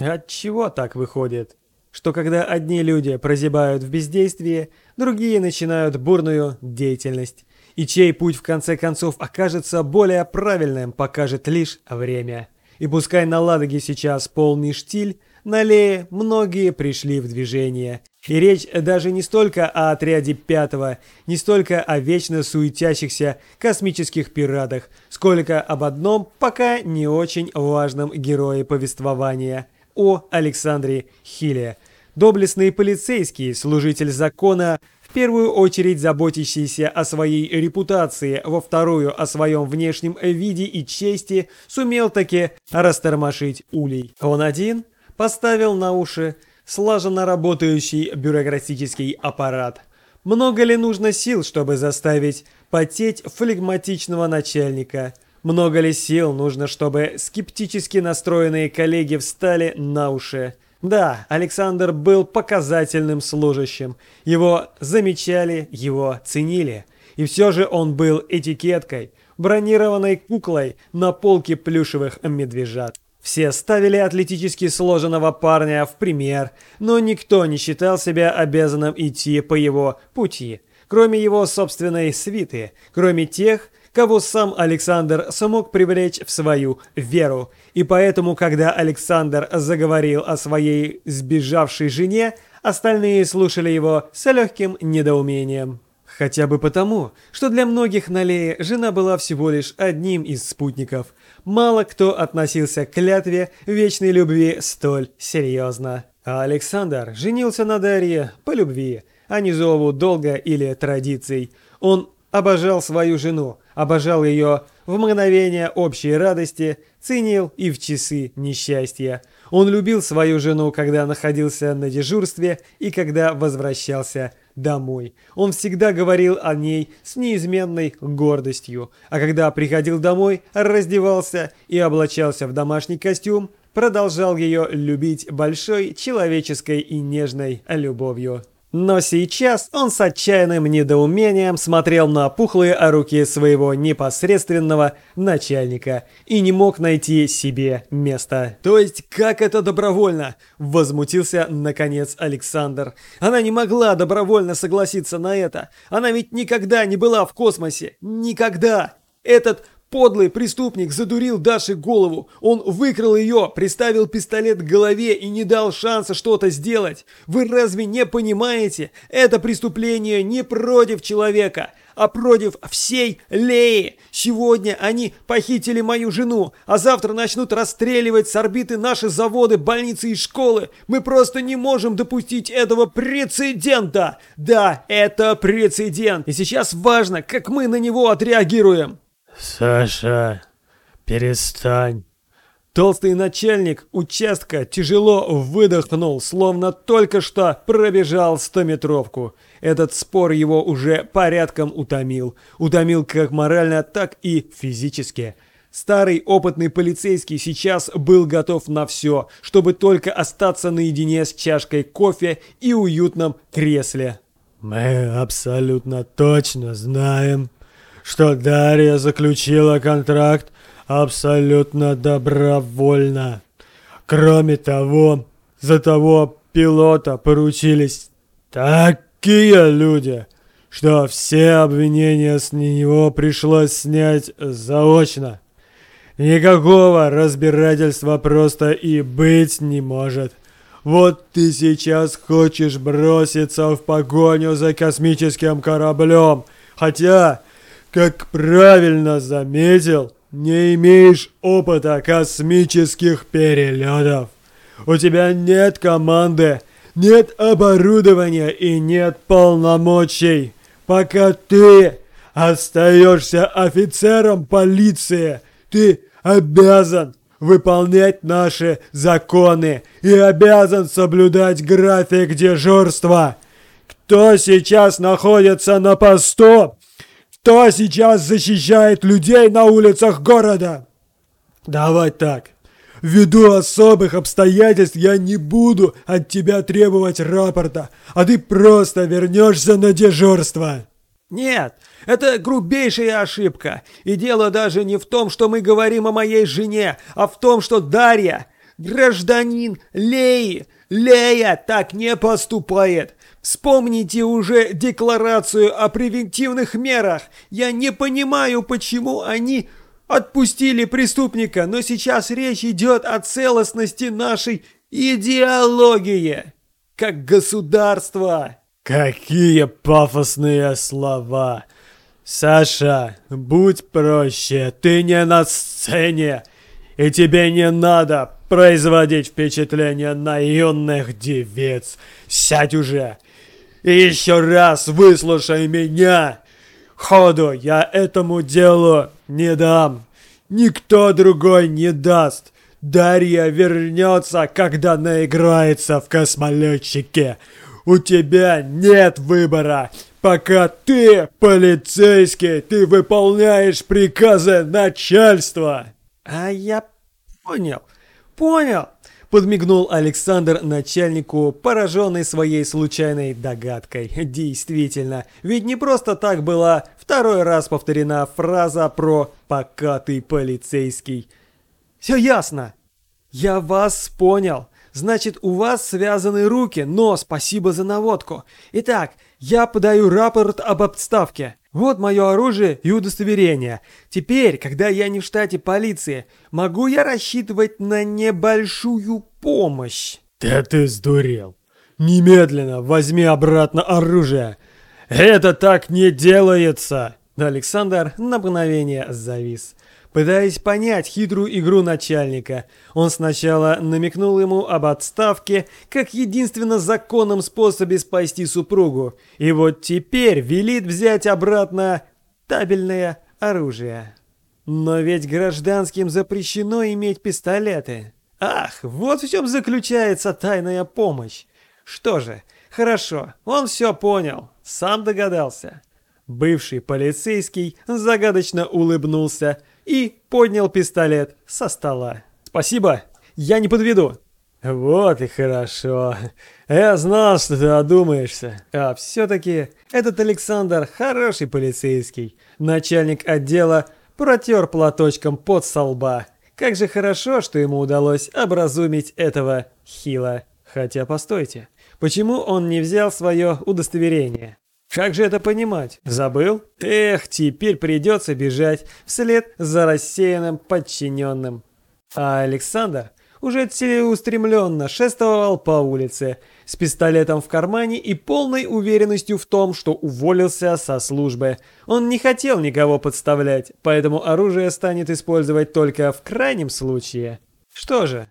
Отчего так выходит? Что когда одни люди прозябают в бездействии, другие начинают бурную деятельность. И чей путь в конце концов окажется более правильным, покажет лишь время. И пускай на Ладоге сейчас полный штиль, на Лее многие пришли в движение. И речь даже не столько о отряде пятого, не столько о вечно суетящихся космических пиратах, сколько об одном пока не очень важном герое повествования – о Александре Хиле. Доблестный полицейский, служитель закона, в первую очередь заботящийся о своей репутации, во вторую о своем внешнем виде и чести, сумел таки растормошить улей. Он один поставил на уши слаженно работающий бюрократический аппарат. Много ли нужно сил, чтобы заставить потеть флегматичного начальника? Много ли сил нужно, чтобы скептически настроенные коллеги встали на уши? Да, Александр был показательным служащим. Его замечали, его ценили. И все же он был этикеткой, бронированной куклой на полке плюшевых медвежат. Все ставили атлетически сложенного парня в пример, но никто не считал себя обязанным идти по его пути, кроме его собственной свиты, кроме тех, кого сам Александр смог привлечь в свою веру. И поэтому, когда Александр заговорил о своей сбежавшей жене, остальные слушали его с легким недоумением. Хотя бы потому, что для многих на Лее жена была всего лишь одним из спутников. Мало кто относился к клятве вечной любви столь серьезно. А Александр женился на Дарье по любви, а не зову долга или традиций. Он обожал свою жену, обожал ее в мгновение общей радости, ценил и в часы несчастья. Он любил свою жену, когда находился на дежурстве и когда возвращался домой. Он всегда говорил о ней с неизменной гордостью, а когда приходил домой, раздевался и облачался в домашний костюм, продолжал ее любить большой человеческой и нежной любовью. Но сейчас он с отчаянным недоумением смотрел на пухлые руки своего непосредственного начальника и не мог найти себе места. «То есть как это добровольно?» – возмутился наконец Александр. «Она не могла добровольно согласиться на это. Она ведь никогда не была в космосе. Никогда!» Этот Подлый преступник задурил Даше голову. Он выкрал ее, приставил пистолет к голове и не дал шанса что-то сделать. Вы разве не понимаете? Это преступление не против человека, а против всей Леи. Сегодня они похитили мою жену, а завтра начнут расстреливать с орбиты наши заводы, больницы и школы. Мы просто не можем допустить этого прецедента. Да, это прецедент. И сейчас важно, как мы на него отреагируем. «Саша, перестань!» Толстый начальник участка тяжело выдохнул, словно только что пробежал стометровку. Этот спор его уже порядком утомил. Утомил как морально, так и физически. Старый опытный полицейский сейчас был готов на все, чтобы только остаться наедине с чашкой кофе и уютном кресле. «Мы абсолютно точно знаем, что Дарья заключила контракт абсолютно добровольно. Кроме того, за того пилота поручились такие люди, что все обвинения с него пришлось снять заочно. Никакого разбирательства просто и быть не может. Вот ты сейчас хочешь броситься в погоню за космическим кораблем, хотя как правильно заметил, не имеешь опыта космических перелетов. У тебя нет команды, нет оборудования и нет полномочий. Пока ты остаешься офицером полиции, ты обязан выполнять наши законы и обязан соблюдать график дежурства. Кто сейчас находится на посту, кто сейчас защищает людей на улицах города? Давай так. Ввиду особых обстоятельств я не буду от тебя требовать рапорта, а ты просто вернешься на дежурство. Нет, это грубейшая ошибка. И дело даже не в том, что мы говорим о моей жене, а в том, что Дарья... Гражданин Леи! Лея так не поступает! Вспомните уже декларацию о превентивных мерах. Я не понимаю, почему они отпустили преступника, но сейчас речь идет о целостности нашей идеологии, как государства. Какие пафосные слова! Саша, будь проще, ты не на сцене, и тебе не надо производить впечатление на юных девиц. Сядь уже и еще раз выслушай меня. Ходу я этому делу не дам. Никто другой не даст. Дарья вернется, когда наиграется в космолетчике. У тебя нет выбора. Пока ты полицейский, ты выполняешь приказы начальства. А я понял, понял. Подмигнул Александр начальнику, пораженный своей случайной догадкой. Действительно, ведь не просто так была второй раз повторена фраза про «пока ты полицейский». «Все ясно. Я вас понял. Значит, у вас связаны руки, но спасибо за наводку. Итак, я подаю рапорт об отставке. Вот мое оружие и удостоверение. Теперь, когда я не в штате полиции, могу я рассчитывать на небольшую помощь? Да ты сдурел. Немедленно возьми обратно оружие. Это так не делается. Александр на мгновение завис пытаясь понять хитрую игру начальника. Он сначала намекнул ему об отставке как единственно законном способе спасти супругу, и вот теперь велит взять обратно табельное оружие. Но ведь гражданским запрещено иметь пистолеты. Ах, вот в чем заключается тайная помощь. Что же, хорошо, он все понял, сам догадался. Бывший полицейский загадочно улыбнулся, и поднял пистолет со стола. «Спасибо, я не подведу». «Вот и хорошо. Я знал, что ты одумаешься». А все-таки этот Александр хороший полицейский. Начальник отдела протер платочком под солба. Как же хорошо, что ему удалось образумить этого хила. Хотя, постойте, почему он не взял свое удостоверение? Как же это понимать? Забыл? Эх, теперь придется бежать вслед за рассеянным подчиненным. А Александр уже целеустремленно шествовал по улице с пистолетом в кармане и полной уверенностью в том, что уволился со службы. Он не хотел никого подставлять, поэтому оружие станет использовать только в крайнем случае. Что же,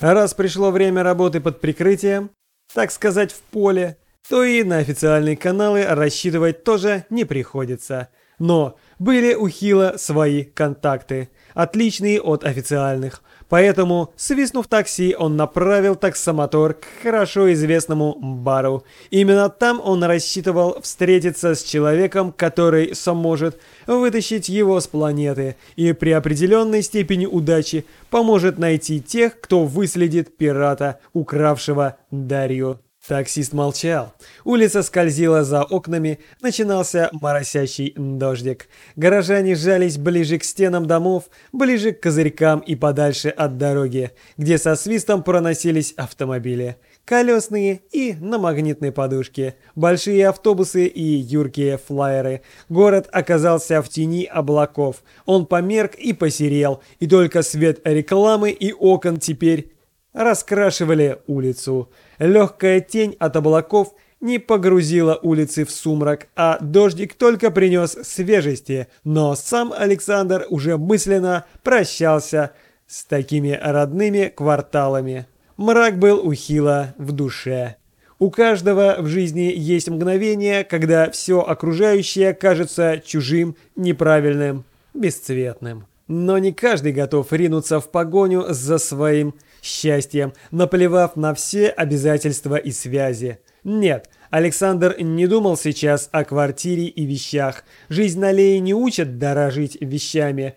раз пришло время работы под прикрытием, так сказать, в поле, то и на официальные каналы рассчитывать тоже не приходится. Но были у Хила свои контакты, отличные от официальных. Поэтому, свистнув такси, он направил таксомотор к хорошо известному бару. Именно там он рассчитывал встретиться с человеком, который сможет вытащить его с планеты и при определенной степени удачи поможет найти тех, кто выследит пирата, укравшего Дарью. Таксист молчал. Улица скользила за окнами, начинался моросящий дождик. Горожане сжались ближе к стенам домов, ближе к козырькам и подальше от дороги, где со свистом проносились автомобили. Колесные и на магнитной подушке, большие автобусы и юркие флайеры. Город оказался в тени облаков. Он померк и посерел, и только свет рекламы и окон теперь раскрашивали улицу. Легкая тень от облаков не погрузила улицы в сумрак, а дождик только принес свежести, но сам Александр уже мысленно прощался с такими родными кварталами. Мрак был у Хила в душе. У каждого в жизни есть мгновение, когда все окружающее кажется чужим, неправильным, бесцветным. Но не каждый готов ринуться в погоню за своим счастьем, наплевав на все обязательства и связи. Нет, Александр не думал сейчас о квартире и вещах. Жизнь на Лее не учит дорожить вещами.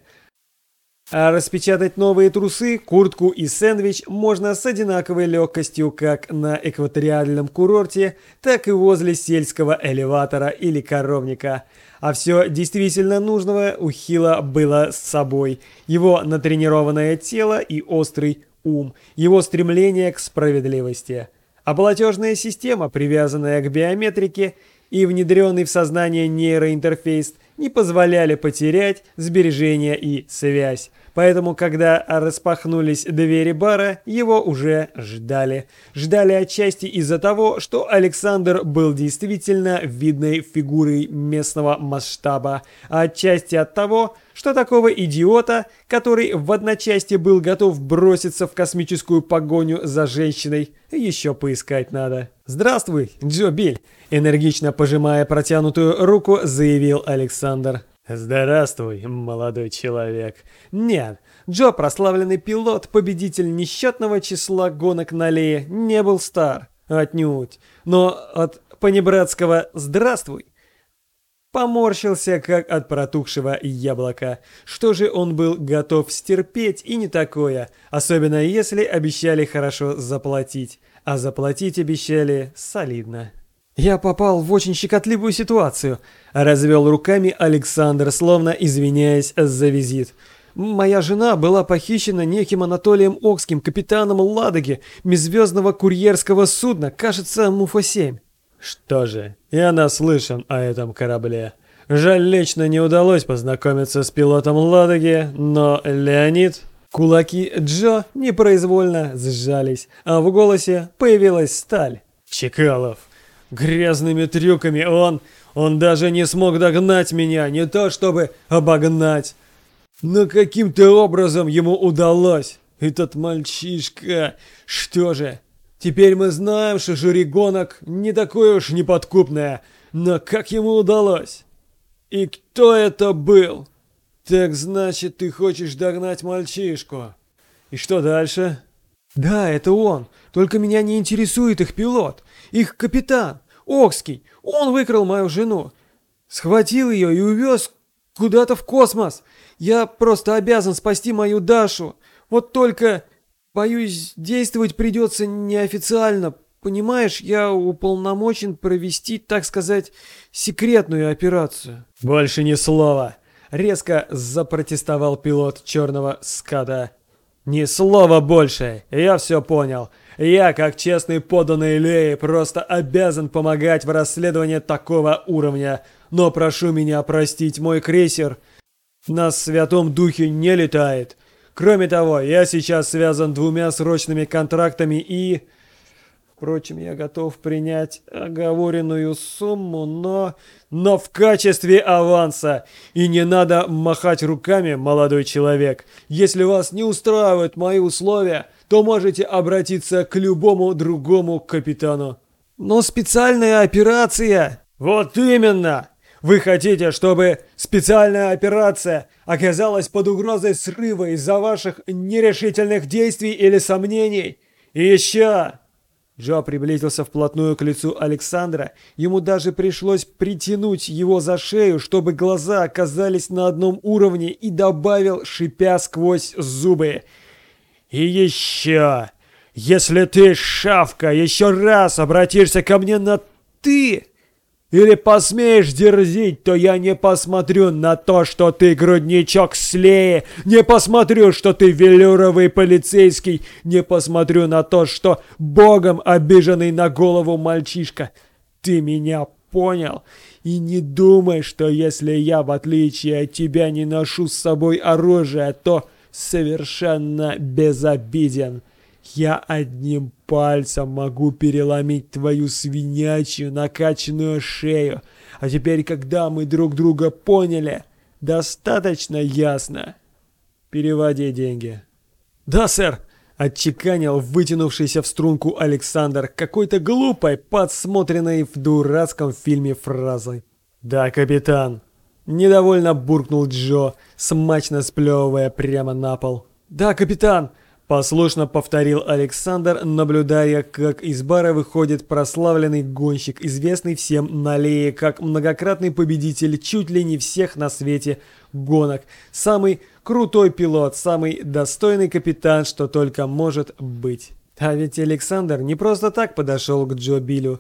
А распечатать новые трусы, куртку и сэндвич можно с одинаковой легкостью как на экваториальном курорте, так и возле сельского элеватора или коровника. А все действительно нужного у Хила было с собой. Его натренированное тело и острый ум, его стремление к справедливости. А платежная система, привязанная к биометрике и внедренный в сознание нейроинтерфейс, не позволяли потерять сбережения и связь. Поэтому, когда распахнулись двери бара, его уже ждали. Ждали отчасти из-за того, что Александр был действительно видной фигурой местного масштаба, а отчасти от того, что такого идиота, который в одночасье был готов броситься в космическую погоню за женщиной, еще поискать надо. «Здравствуй, Джо Биль!» Энергично пожимая протянутую руку, заявил Александр. «Здравствуй, молодой человек». Нет, Джо, прославленный пилот, победитель несчетного числа гонок на Лее, не был стар. Отнюдь. Но от понебратского «здравствуй» поморщился, как от протухшего яблока. Что же он был готов стерпеть и не такое, особенно если обещали хорошо заплатить. А заплатить обещали солидно. «Я попал в очень щекотливую ситуацию», – развел руками Александр, словно извиняясь за визит. «Моя жена была похищена неким Анатолием Окским, капитаном Ладоги, межзвездного курьерского судна, кажется, Муфа-7». «Что же, я наслышан о этом корабле. Жаль, лично не удалось познакомиться с пилотом Ладоги, но Леонид...» Кулаки Джо непроизвольно сжались, а в голосе появилась сталь. «Чекалов, Грязными трюками он... Он даже не смог догнать меня, не то чтобы обогнать. Но каким-то образом ему удалось. Этот мальчишка... Что же... Теперь мы знаем, что жюри гонок не такое уж неподкупное. Но как ему удалось? И кто это был? Так значит, ты хочешь догнать мальчишку. И что дальше? Да, это он. Только меня не интересует их пилот. Их капитан, Окский, он выкрал мою жену. Схватил ее и увез куда-то в космос. Я просто обязан спасти мою Дашу. Вот только, боюсь, действовать придется неофициально. Понимаешь, я уполномочен провести, так сказать, секретную операцию. Больше ни слова. Резко запротестовал пилот черного скада. Ни слова больше, я все понял. Я, как честный подданный Леи, просто обязан помогать в расследовании такого уровня. Но прошу меня простить, мой крейсер на Святом Духе не летает. Кроме того, я сейчас связан двумя срочными контрактами и... Впрочем, я готов принять оговоренную сумму, но... Но в качестве аванса. И не надо махать руками, молодой человек. Если вас не устраивают мои условия, то можете обратиться к любому другому капитану. Но специальная операция... Вот именно! Вы хотите, чтобы специальная операция оказалась под угрозой срыва из-за ваших нерешительных действий или сомнений? И еще... Джо приблизился вплотную к лицу Александра. Ему даже пришлось притянуть его за шею, чтобы глаза оказались на одном уровне, и добавил, шипя сквозь зубы. «И еще, если ты, шавка, еще раз обратишься ко мне на «ты», или посмеешь дерзить, то я не посмотрю на то, что ты грудничок слее, не посмотрю, что ты велюровый полицейский, не посмотрю на то, что богом обиженный на голову мальчишка. Ты меня понял? И не думай, что если я, в отличие от тебя, не ношу с собой оружие, то совершенно безобиден. Я одним пальцем могу переломить твою свинячью накачанную шею. А теперь, когда мы друг друга поняли, достаточно ясно. Переводи деньги. Да, сэр, отчеканил вытянувшийся в струнку Александр какой-то глупой, подсмотренной в дурацком фильме фразой. Да, капитан. Недовольно буркнул Джо, смачно сплевывая прямо на пол. «Да, капитан!» Послушно повторил Александр, наблюдая, как из бара выходит прославленный гонщик, известный всем на Лее как многократный победитель чуть ли не всех на свете гонок. Самый крутой пилот, самый достойный капитан, что только может быть. А ведь Александр не просто так подошел к Джо Биллю.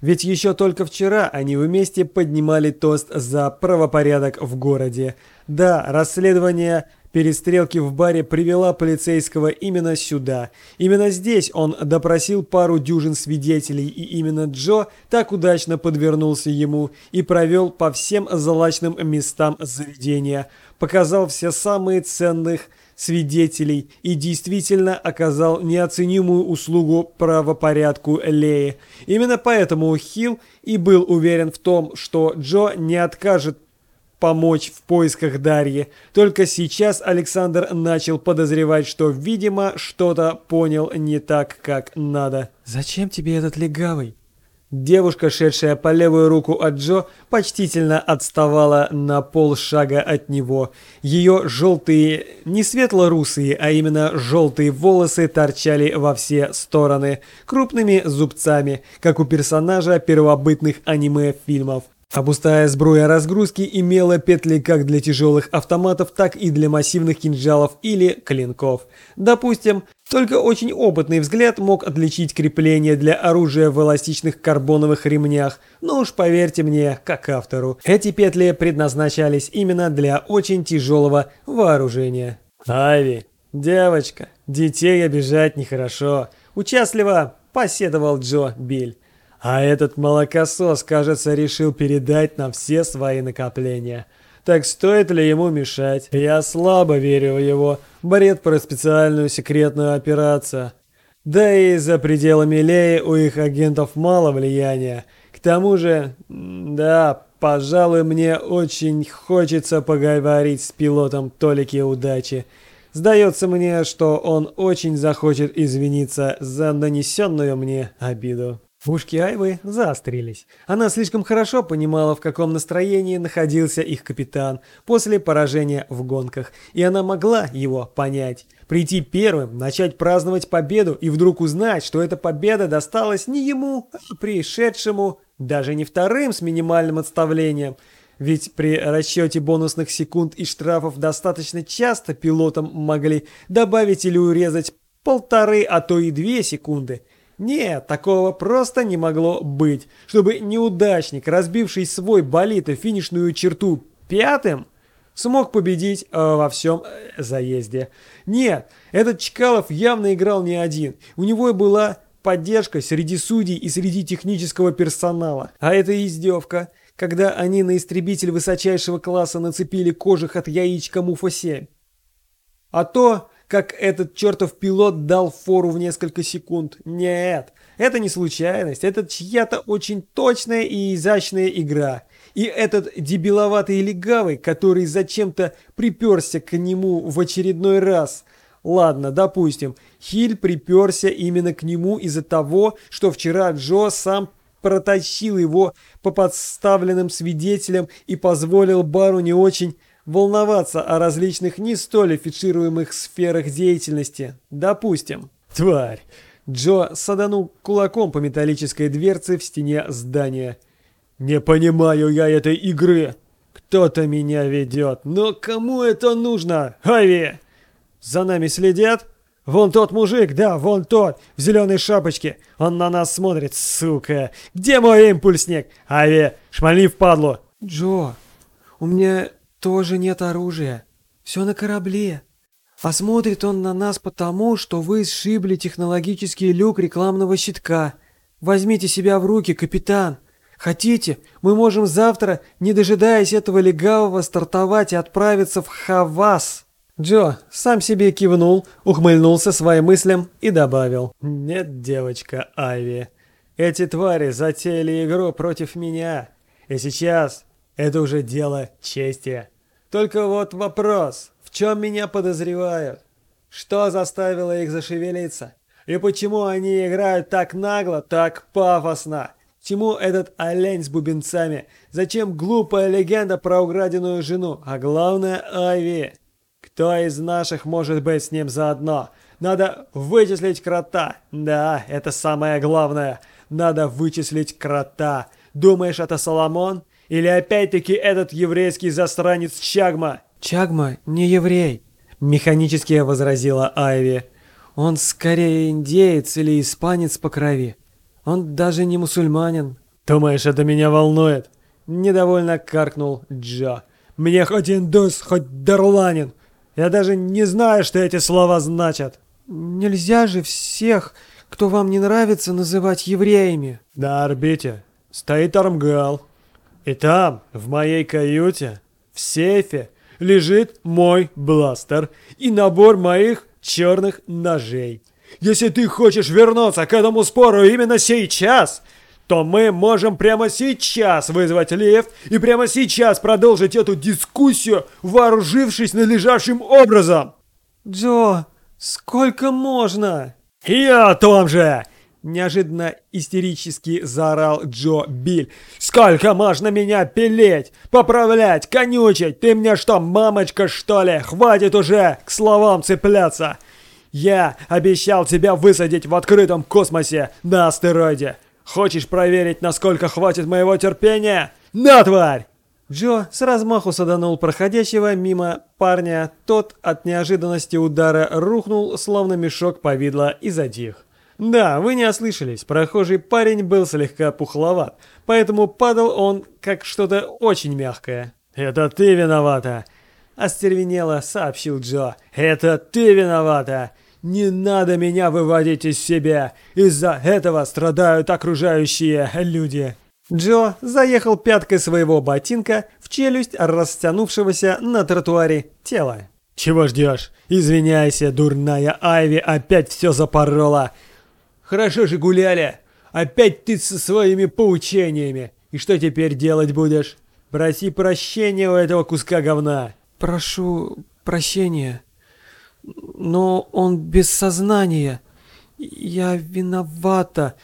Ведь еще только вчера они вместе поднимали тост за правопорядок в городе. Да, расследование перестрелки в баре привела полицейского именно сюда. Именно здесь он допросил пару дюжин свидетелей, и именно Джо так удачно подвернулся ему и провел по всем злачным местам заведения, показал все самые ценных свидетелей и действительно оказал неоценимую услугу правопорядку Леи. Именно поэтому Хилл и был уверен в том, что Джо не откажет помочь в поисках Дарьи. Только сейчас Александр начал подозревать, что, видимо, что-то понял не так, как надо. «Зачем тебе этот легавый?» Девушка, шедшая по левую руку от Джо, почтительно отставала на полшага от него. Ее желтые, не светло-русые, а именно желтые волосы торчали во все стороны, крупными зубцами, как у персонажа первобытных аниме-фильмов. А пустая сбруя разгрузки имела петли как для тяжелых автоматов, так и для массивных кинжалов или клинков. Допустим, только очень опытный взгляд мог отличить крепление для оружия в эластичных карбоновых ремнях, но уж поверьте мне, как автору, эти петли предназначались именно для очень тяжелого вооружения. «Ави, девочка, детей обижать нехорошо», – участливо поседовал Джо Биль. А этот молокосос, кажется, решил передать нам все свои накопления. Так стоит ли ему мешать? Я слабо верю в его бред про специальную секретную операцию. Да и за пределами Леи у их агентов мало влияния. К тому же, да, пожалуй, мне очень хочется поговорить с пилотом Толики удачи. Сдается мне, что он очень захочет извиниться за нанесенную мне обиду. Ушки Айвы заострились. Она слишком хорошо понимала, в каком настроении находился их капитан после поражения в гонках, и она могла его понять. Прийти первым, начать праздновать победу и вдруг узнать, что эта победа досталась не ему, а пришедшему, даже не вторым с минимальным отставлением. Ведь при расчете бонусных секунд и штрафов достаточно часто пилотам могли добавить или урезать полторы, а то и две секунды – нет, такого просто не могло быть, чтобы неудачник, разбивший свой болид и финишную черту пятым, смог победить э, во всем э, заезде. Нет, этот Чкалов явно играл не один. У него была поддержка среди судей и среди технического персонала. А это издевка, когда они на истребитель высочайшего класса нацепили кожух от яичка Муфа-7. А то как этот чертов пилот дал фору в несколько секунд. Нет, это не случайность, это чья-то очень точная и изящная игра. И этот дебиловатый легавый, который зачем-то приперся к нему в очередной раз. Ладно, допустим, Хиль приперся именно к нему из-за того, что вчера Джо сам протащил его по подставленным свидетелям и позволил Бару не очень волноваться о различных не столь афишируемых сферах деятельности. Допустим. Тварь. Джо саданул кулаком по металлической дверце в стене здания. «Не понимаю я этой игры. Кто-то меня ведет. Но кому это нужно? Ави! За нами следят?» «Вон тот мужик, да, вон тот, в зеленой шапочке. Он на нас смотрит, сука. Где мой импульсник? Ави, шмальни в падлу!» «Джо, у меня тоже нет оружия. Все на корабле. А смотрит он на нас потому, что вы сшибли технологический люк рекламного щитка. Возьмите себя в руки, капитан. Хотите, мы можем завтра, не дожидаясь этого легавого, стартовать и отправиться в Хавас. Джо сам себе кивнул, ухмыльнулся своим мыслям и добавил. «Нет, девочка Айви, эти твари затеяли игру против меня, и сейчас это уже дело чести». Только вот вопрос, в чем меня подозревают? Что заставило их зашевелиться? И почему они играют так нагло, так пафосно? Чему этот олень с бубенцами? Зачем глупая легенда про украденную жену? А главное, Айви. Кто из наших может быть с ним заодно? Надо вычислить крота. Да, это самое главное. Надо вычислить крота. Думаешь, это Соломон? Или опять-таки этот еврейский засранец Чагма?» «Чагма не еврей», — механически возразила Айви. «Он скорее индеец или испанец по крови. Он даже не мусульманин». Думаешь, это меня волнует? Недовольно каркнул Джо. Мне хоть индус, хоть дарланин. Я даже не знаю, что эти слова значат. Нельзя же всех, кто вам не нравится, называть евреями. На орбите стоит Армгал. И там, в моей каюте, в сейфе, лежит мой бластер и набор моих черных ножей. Если ты хочешь вернуться к этому спору именно сейчас, то мы можем прямо сейчас вызвать лифт и прямо сейчас продолжить эту дискуссию, вооружившись надлежащим образом. Джо, сколько можно? Я о том же! Неожиданно истерически заорал Джо Биль. «Сколько можно меня пилеть, поправлять, конючить? Ты мне что, мамочка, что ли? Хватит уже к словам цепляться! Я обещал тебя высадить в открытом космосе на астероиде. Хочешь проверить, насколько хватит моего терпения? На, тварь!» Джо с размаху саданул проходящего мимо парня. Тот от неожиданности удара рухнул, словно мешок повидла и задих. Да, вы не ослышались, прохожий парень был слегка пухловат, поэтому падал он как что-то очень мягкое. «Это ты виновата!» – остервенело сообщил Джо. «Это ты виновата! Не надо меня выводить из себя! Из-за этого страдают окружающие люди!» Джо заехал пяткой своего ботинка в челюсть растянувшегося на тротуаре тела. «Чего ждешь? Извиняйся, дурная Айви опять все запорола!» Хорошо же гуляли. Опять ты со своими поучениями. И что теперь делать будешь? Проси прощения у этого куска говна. Прошу прощения. Но он без сознания. Я виновата.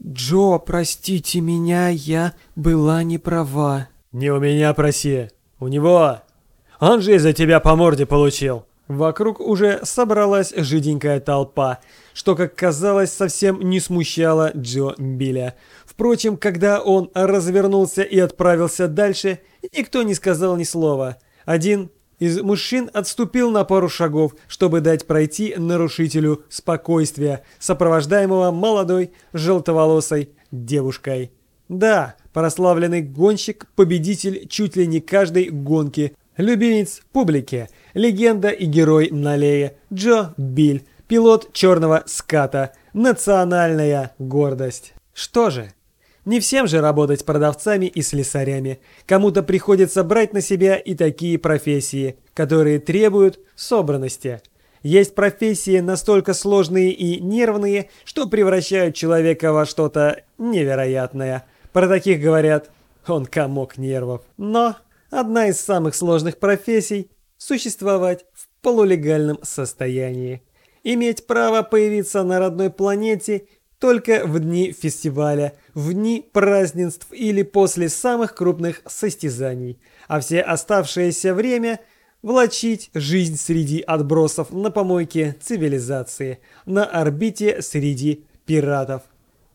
Джо, простите меня, я была не права. Не у меня проси. У него. Он же из-за тебя по морде получил. Вокруг уже собралась жиденькая толпа, что, как казалось, совсем не смущало Джо Билля. Впрочем, когда он развернулся и отправился дальше, никто не сказал ни слова. Один из мужчин отступил на пару шагов, чтобы дать пройти нарушителю спокойствия, сопровождаемого молодой желтоволосой девушкой. Да, прославленный гонщик, победитель чуть ли не каждой гонки, любимец публики – легенда и герой Налея Джо Биль, пилот черного ската, национальная гордость. Что же, не всем же работать продавцами и слесарями. Кому-то приходится брать на себя и такие профессии, которые требуют собранности. Есть профессии настолько сложные и нервные, что превращают человека во что-то невероятное. Про таких говорят «он комок нервов». Но одна из самых сложных профессий существовать в полулегальном состоянии, иметь право появиться на родной планете только в дни фестиваля, в дни празднеств или после самых крупных состязаний, а все оставшееся время влачить жизнь среди отбросов на помойке цивилизации, на орбите среди пиратов.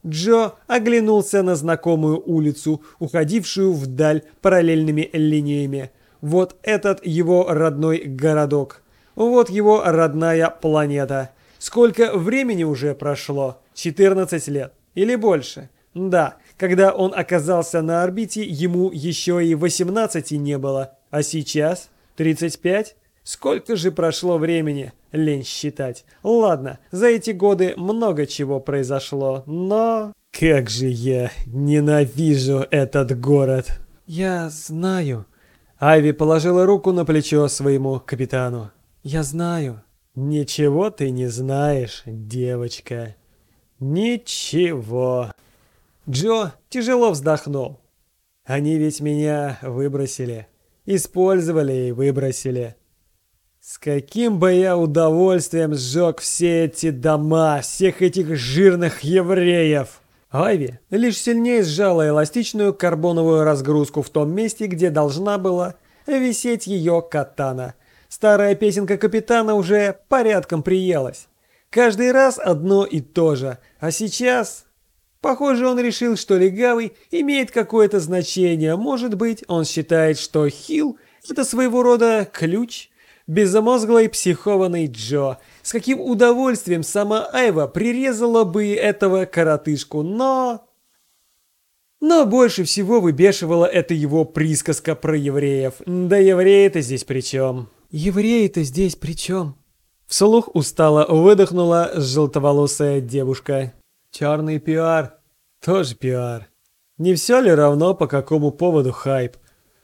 Джо оглянулся на знакомую улицу, уходившую вдаль параллельными линиями. Вот этот его родной городок. Вот его родная планета. Сколько времени уже прошло? 14 лет. Или больше? Да, когда он оказался на орбите, ему еще и 18 не было. А сейчас? 35? Сколько же прошло времени? Лень считать. Ладно, за эти годы много чего произошло, но... Как же я ненавижу этот город. Я знаю, Айви положила руку на плечо своему капитану. «Я знаю». «Ничего ты не знаешь, девочка. Ничего». Джо тяжело вздохнул. «Они ведь меня выбросили. Использовали и выбросили. С каким бы я удовольствием сжег все эти дома, всех этих жирных евреев!» Айви лишь сильнее сжала эластичную карбоновую разгрузку в том месте, где должна была висеть ее катана. Старая песенка капитана уже порядком приелась. Каждый раз одно и то же. А сейчас... Похоже, он решил, что легавый имеет какое-то значение. Может быть, он считает, что хил – это своего рода ключ? Безмозглый психованный Джо – с каким удовольствием сама Айва прирезала бы этого коротышку, но... Но больше всего выбешивала это его присказка про евреев. Да евреи-то здесь при чем? Евреи-то здесь при чем? Вслух устало выдохнула желтоволосая девушка. Черный пиар. Тоже пиар. Не все ли равно, по какому поводу хайп?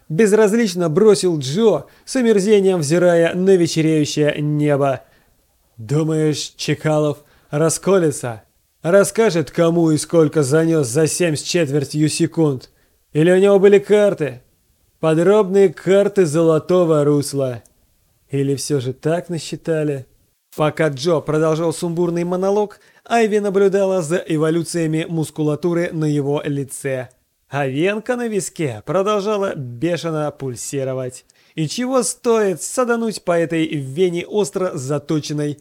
Безразлично бросил Джо, с омерзением взирая на вечереющее небо. «Думаешь, Чекалов расколется?» Расскажет, кому и сколько занес за семь с четвертью секунд. Или у него были карты? Подробные карты золотого русла. Или все же так насчитали? Пока Джо продолжал сумбурный монолог, Айви наблюдала за эволюциями мускулатуры на его лице. А венка на виске продолжала бешено пульсировать. И чего стоит садануть по этой вене остро заточенной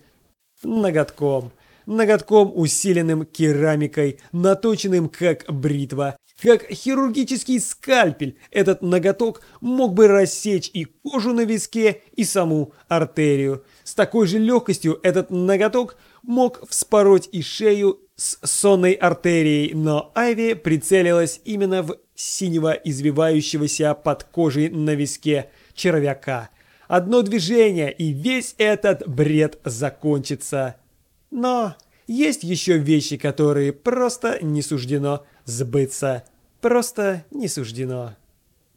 ноготком – ноготком, усиленным керамикой, наточенным как бритва. Как хирургический скальпель, этот ноготок мог бы рассечь и кожу на виске, и саму артерию. С такой же легкостью этот ноготок мог вспороть и шею с сонной артерией, но Айви прицелилась именно в синего извивающегося под кожей на виске червяка. Одно движение, и весь этот бред закончится. Но есть еще вещи, которые просто не суждено сбыться. Просто не суждено.